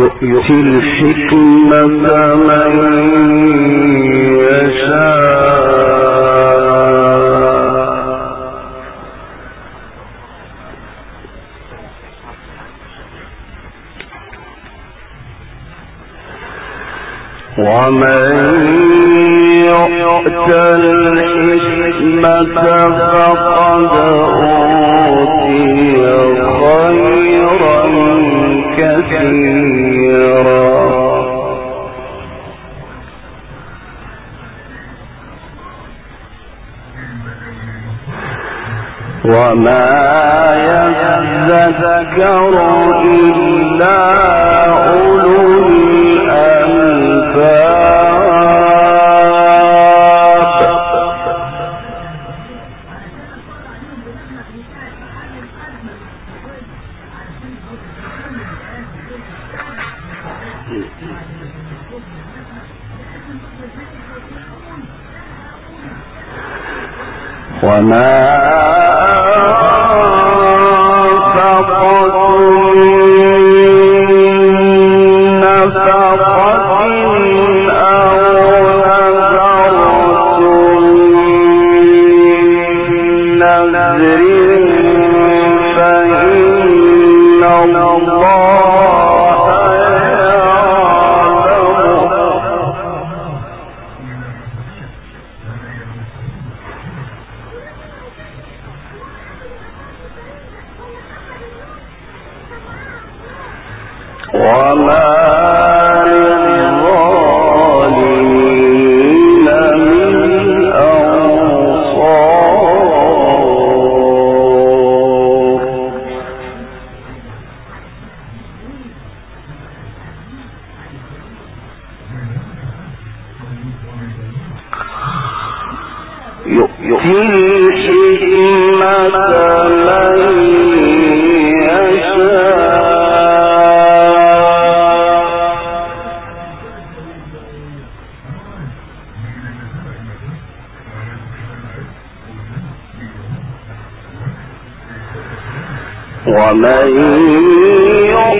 يؤتي من يشاء. ومن وما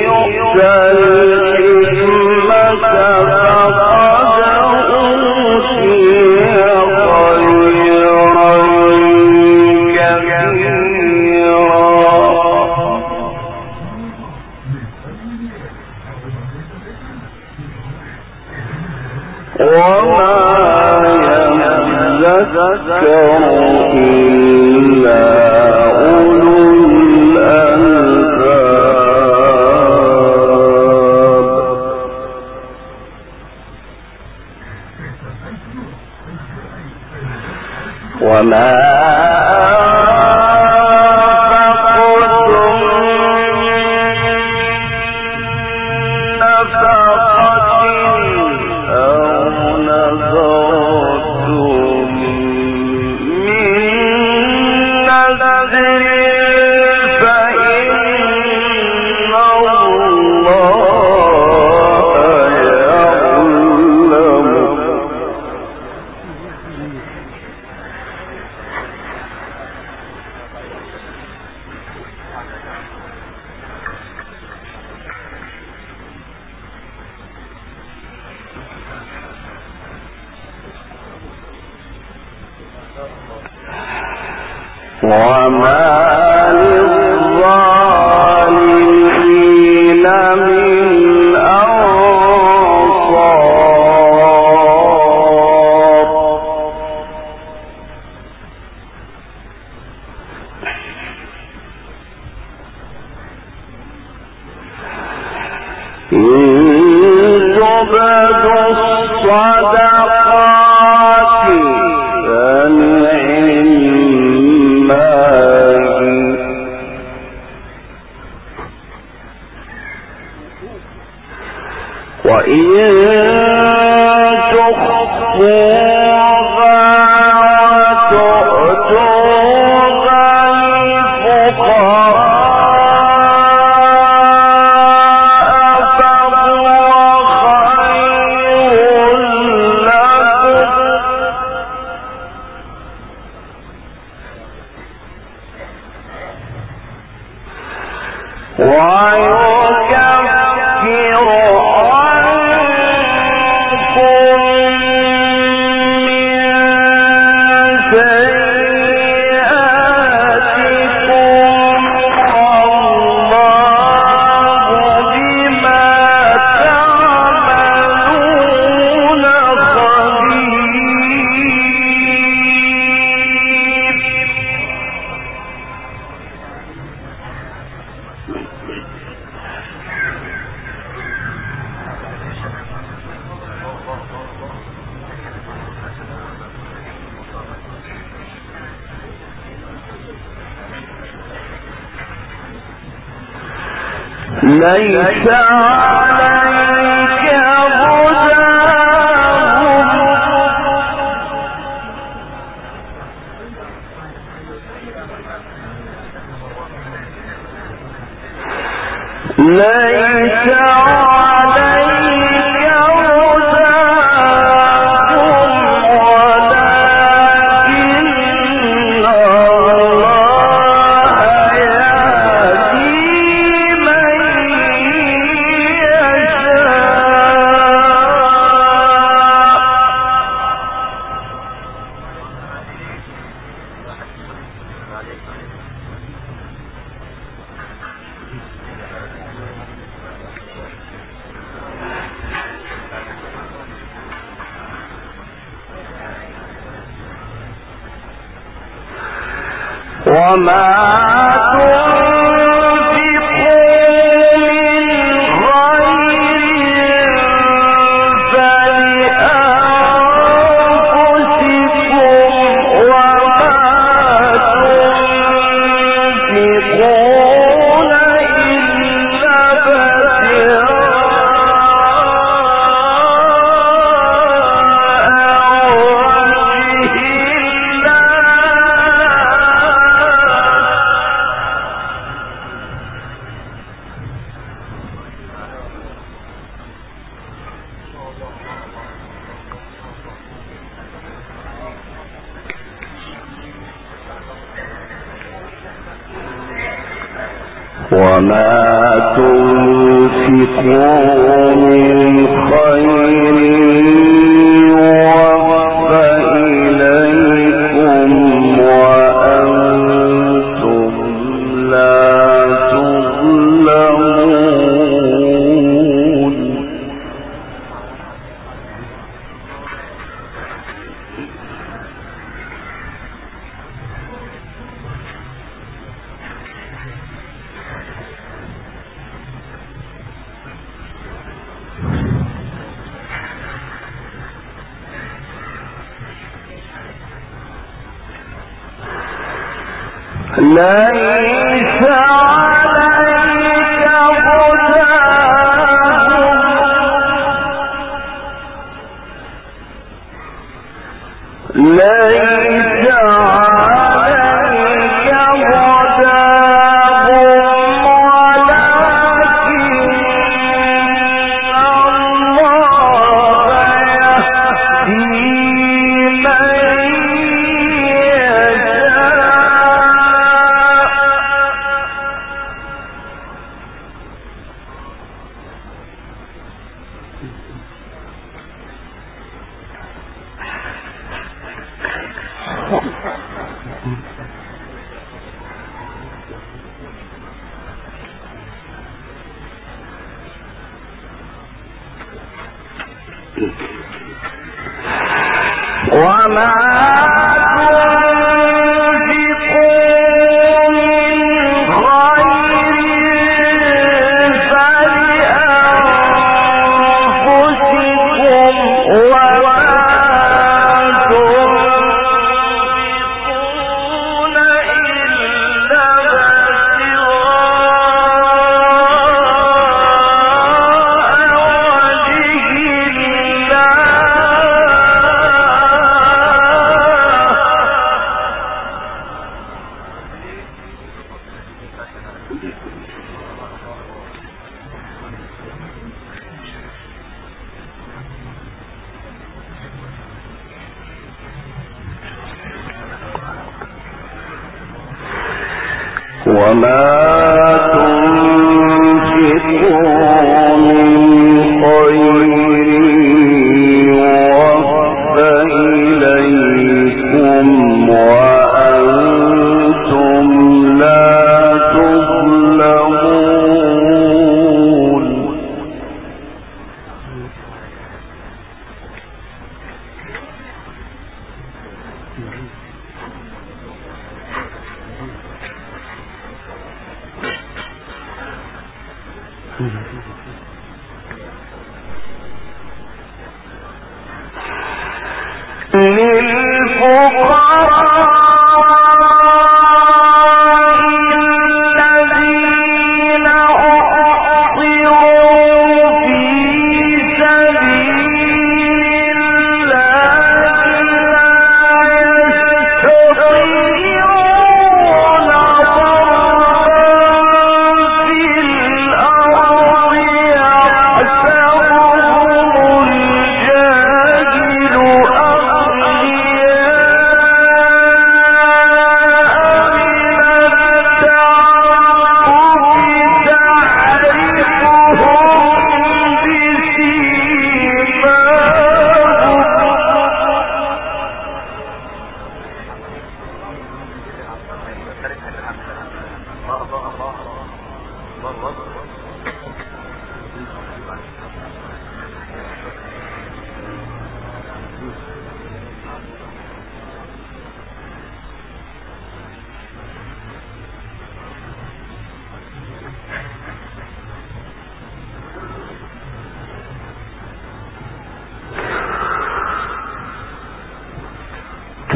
يؤتى الحكمة ليس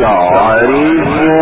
الذين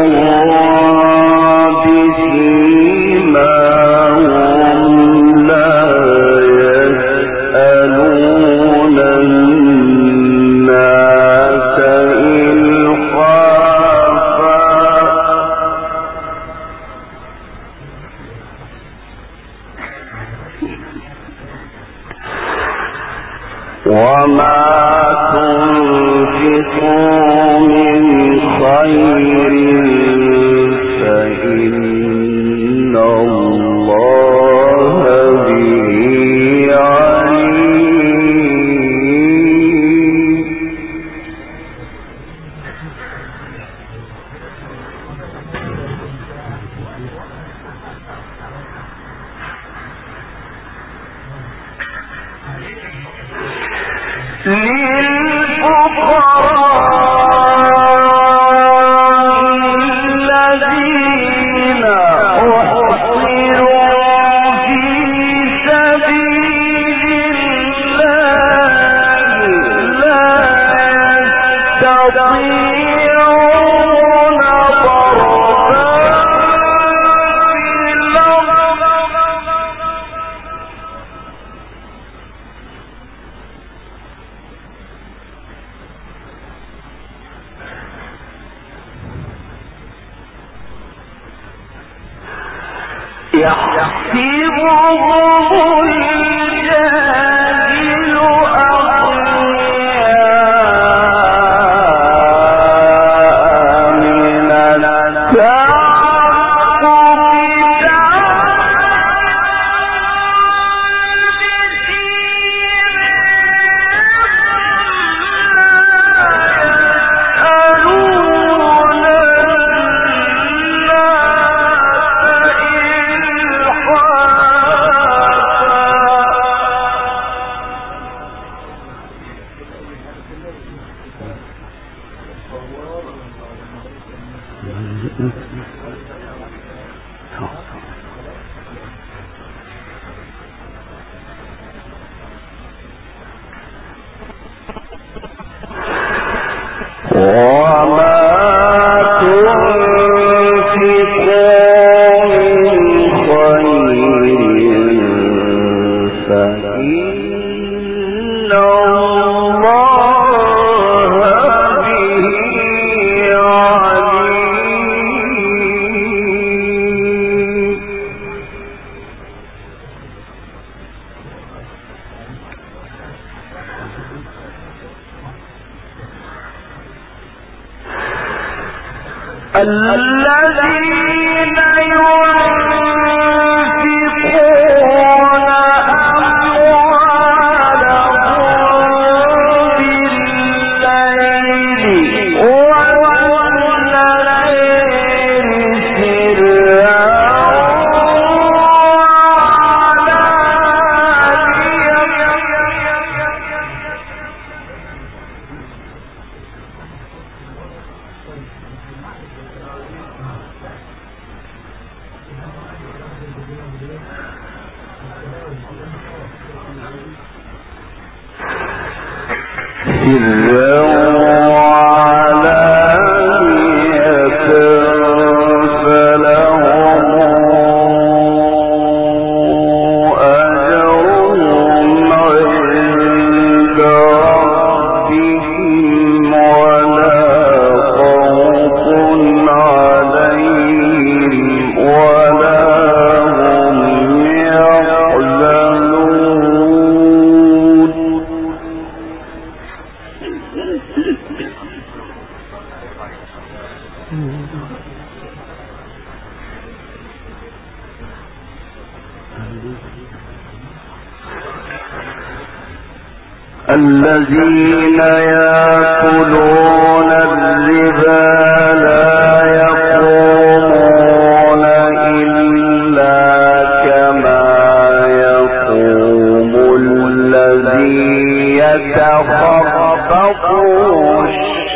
يؤمنون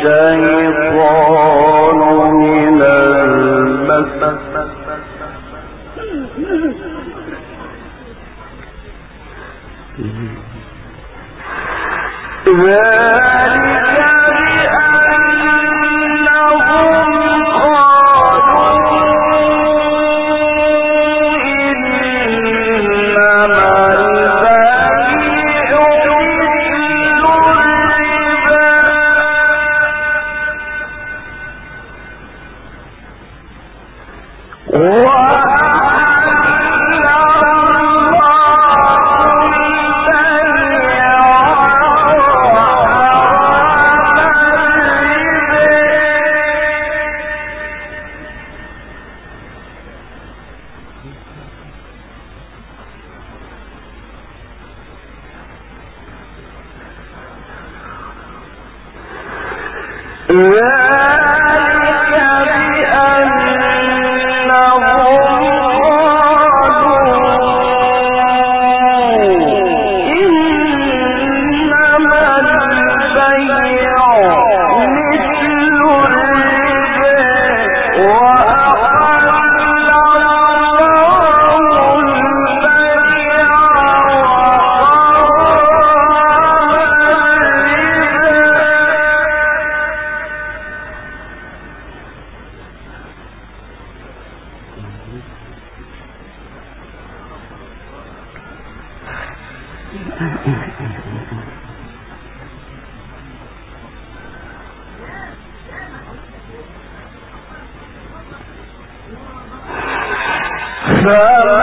شيء ومن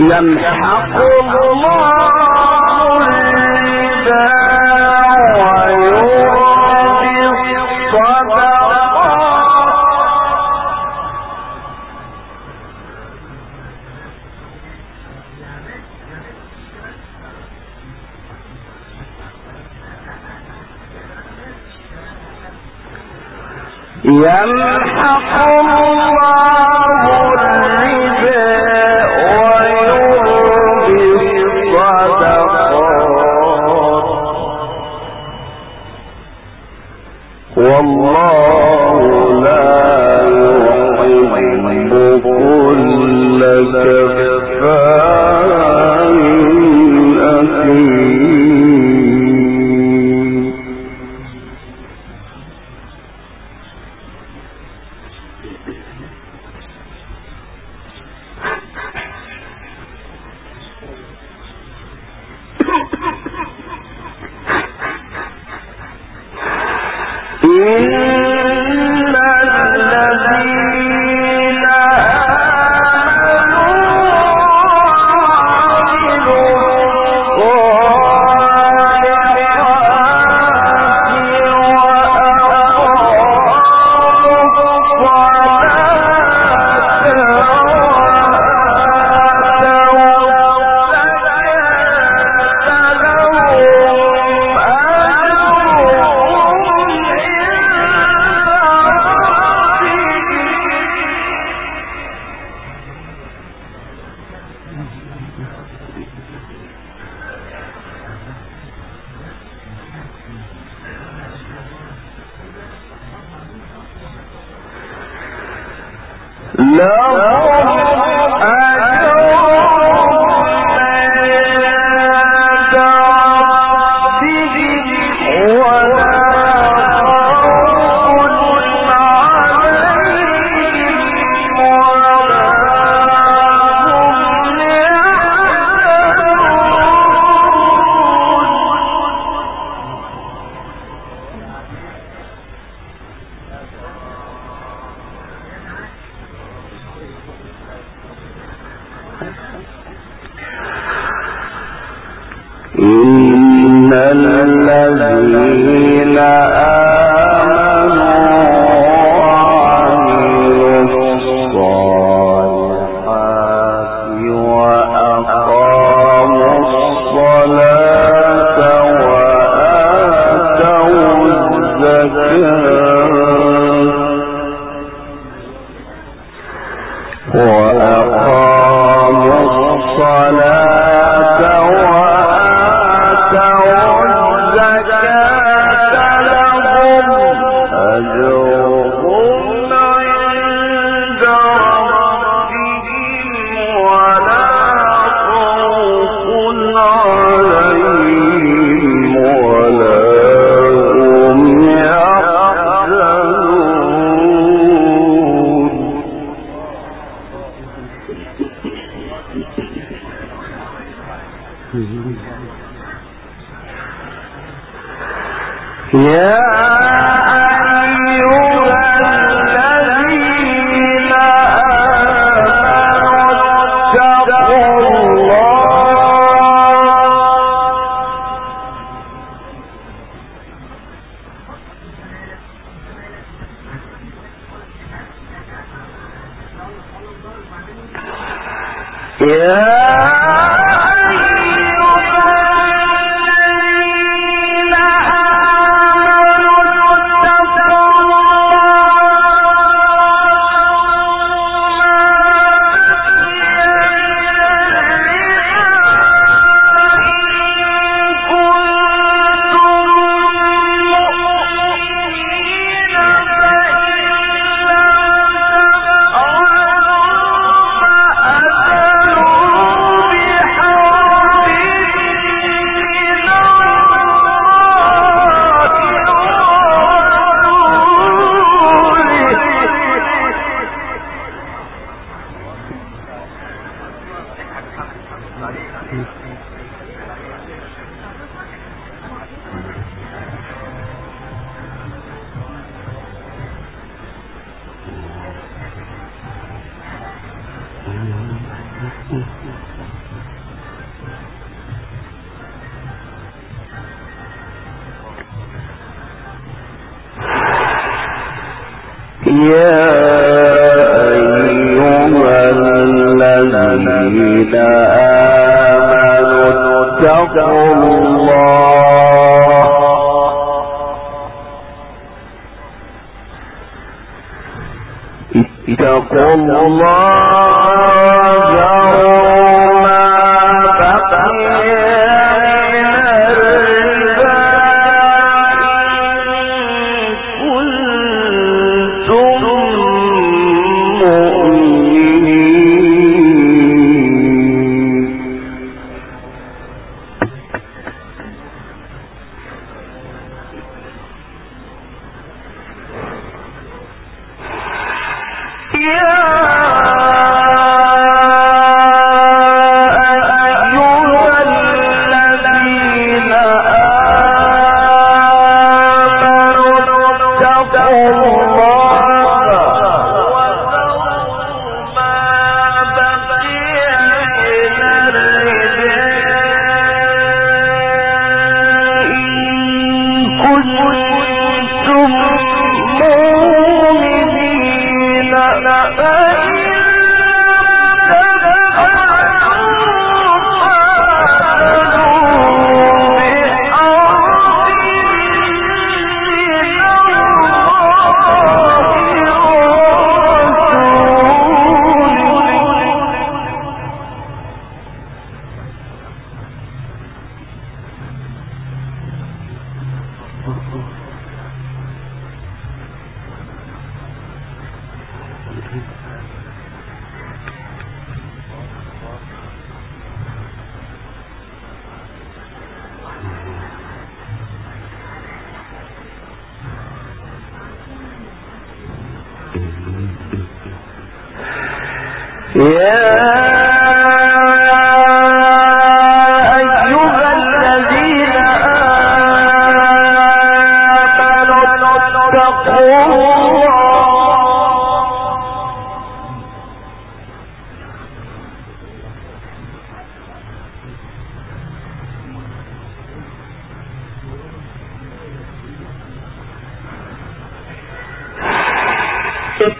يمحق الله ويربي يلحق الله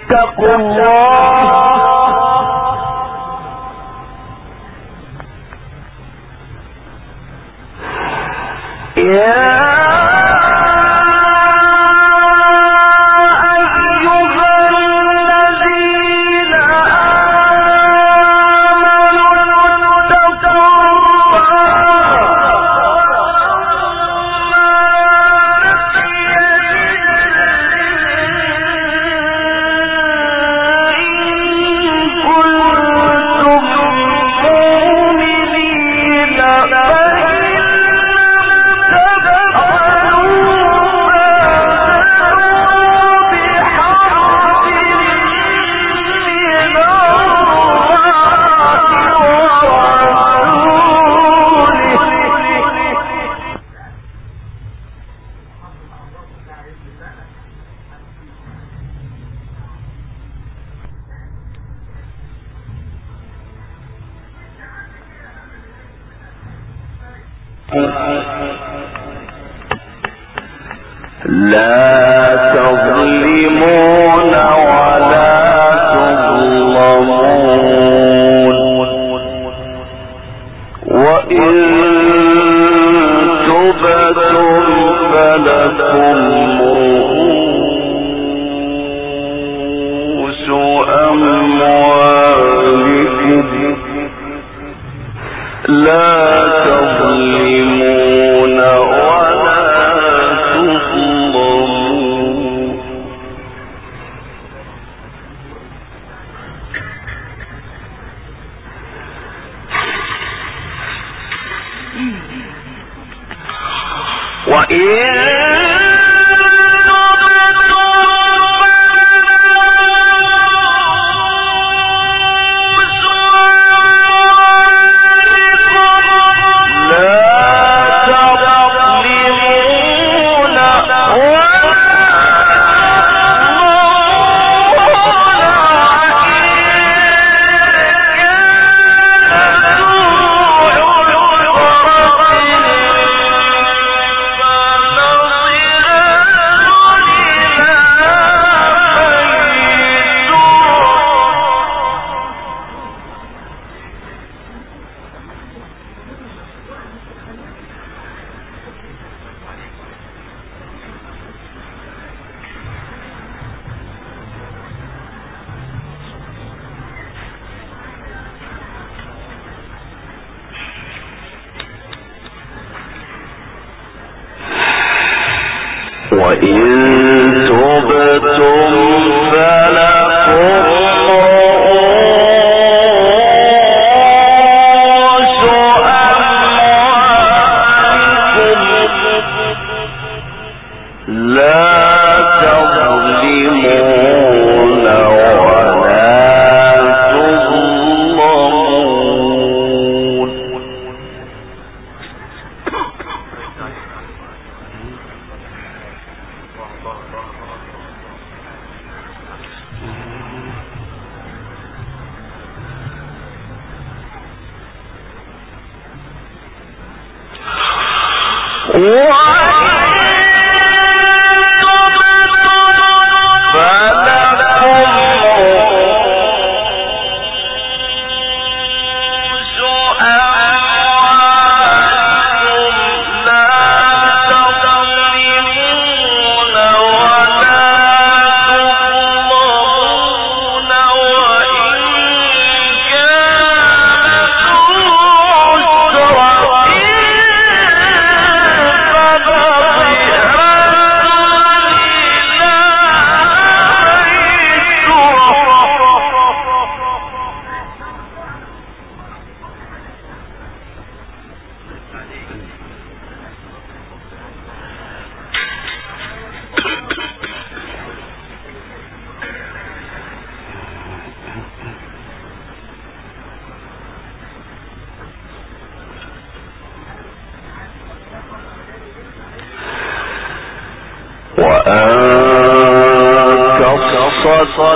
اتقوا الله يا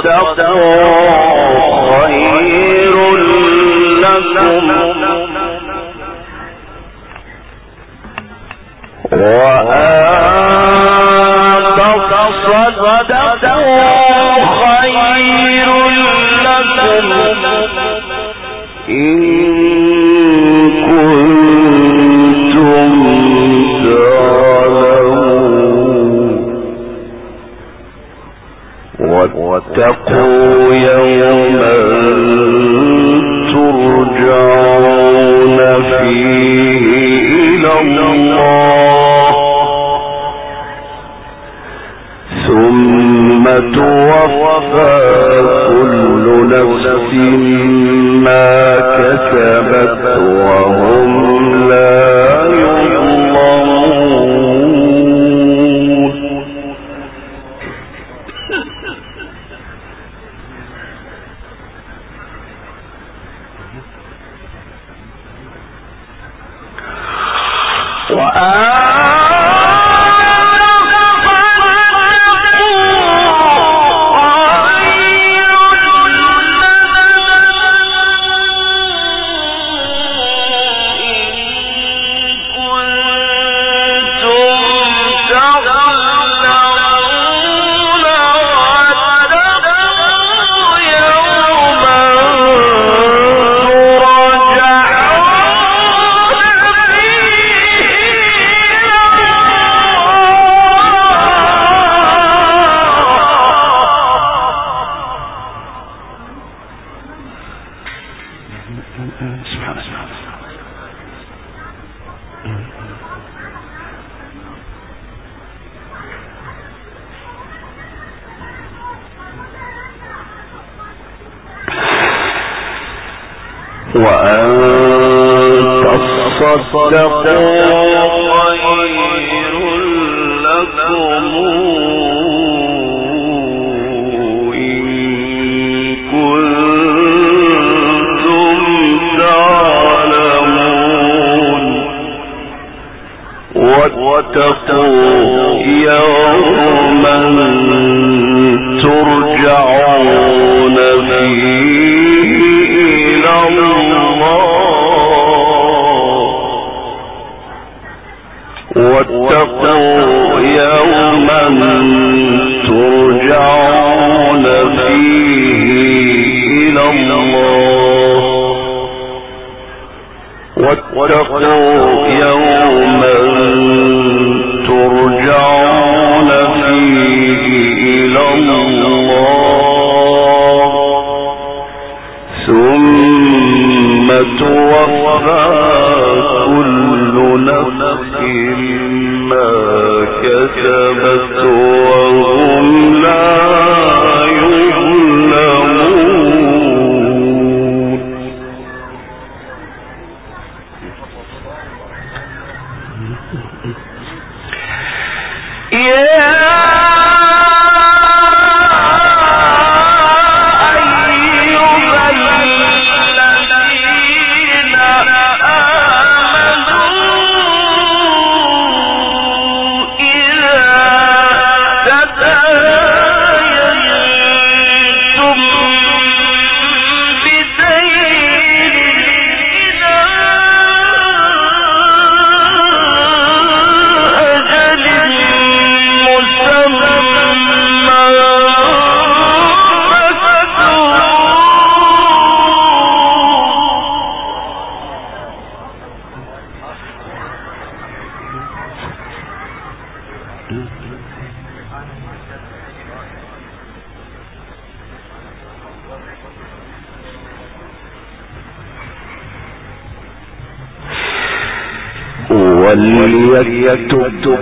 كسبت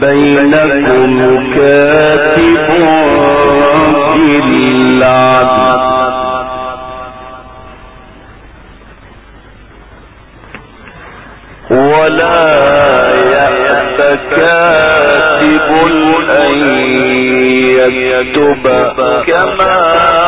بينكم كاتب للعدل. ولا يأت كاتب أن يكتب كما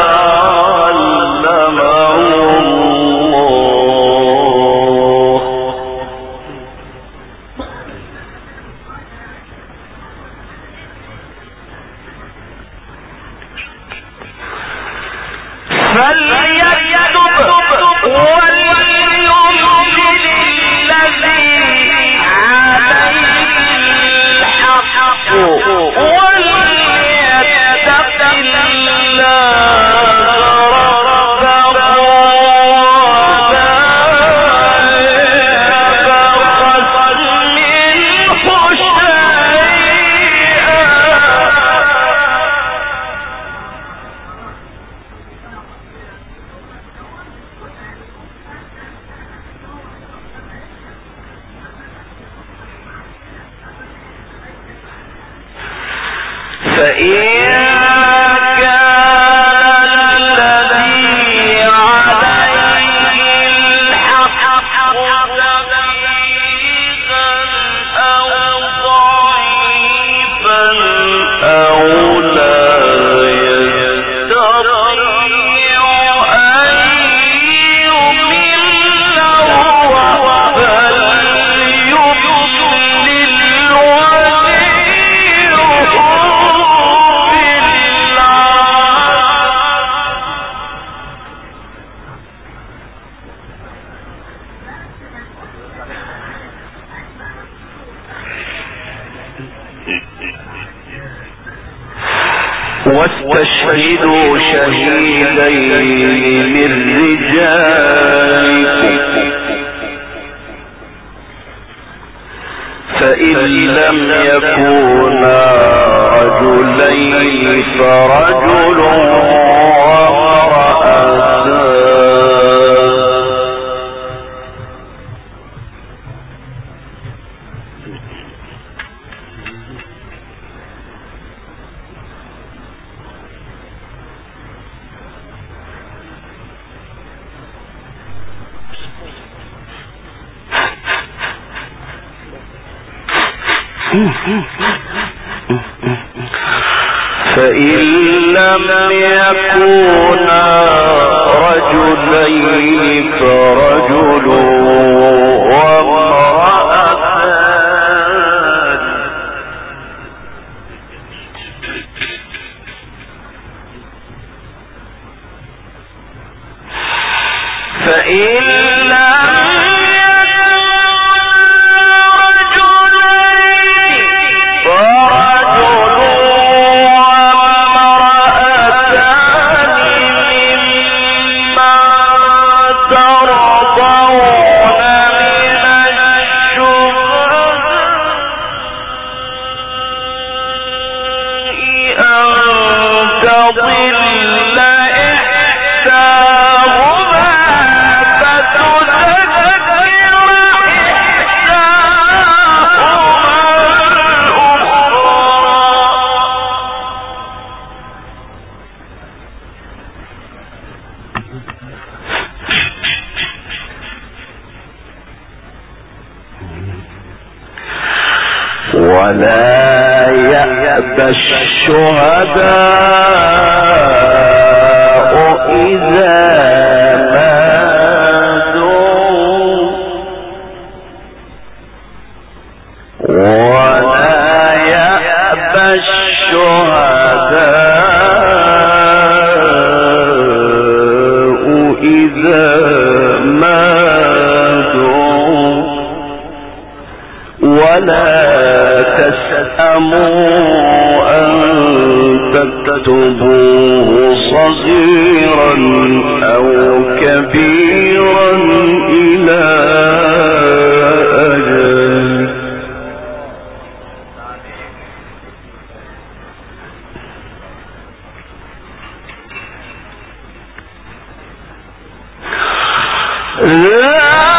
لا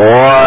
我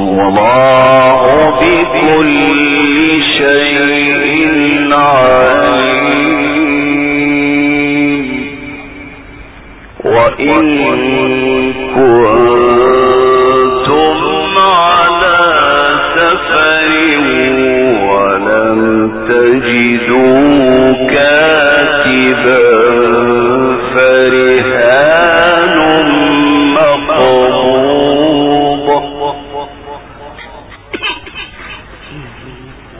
وما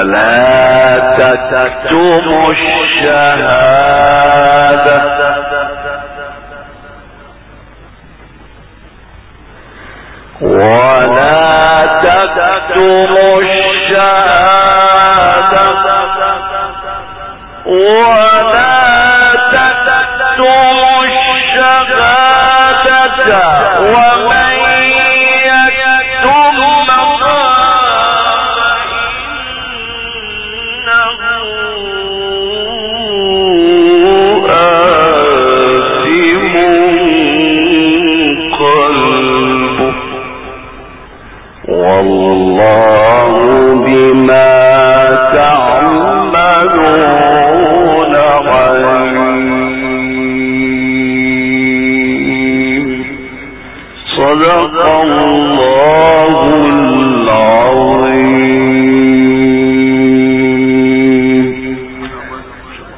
ولا تكتموا الشهادة. ولا الله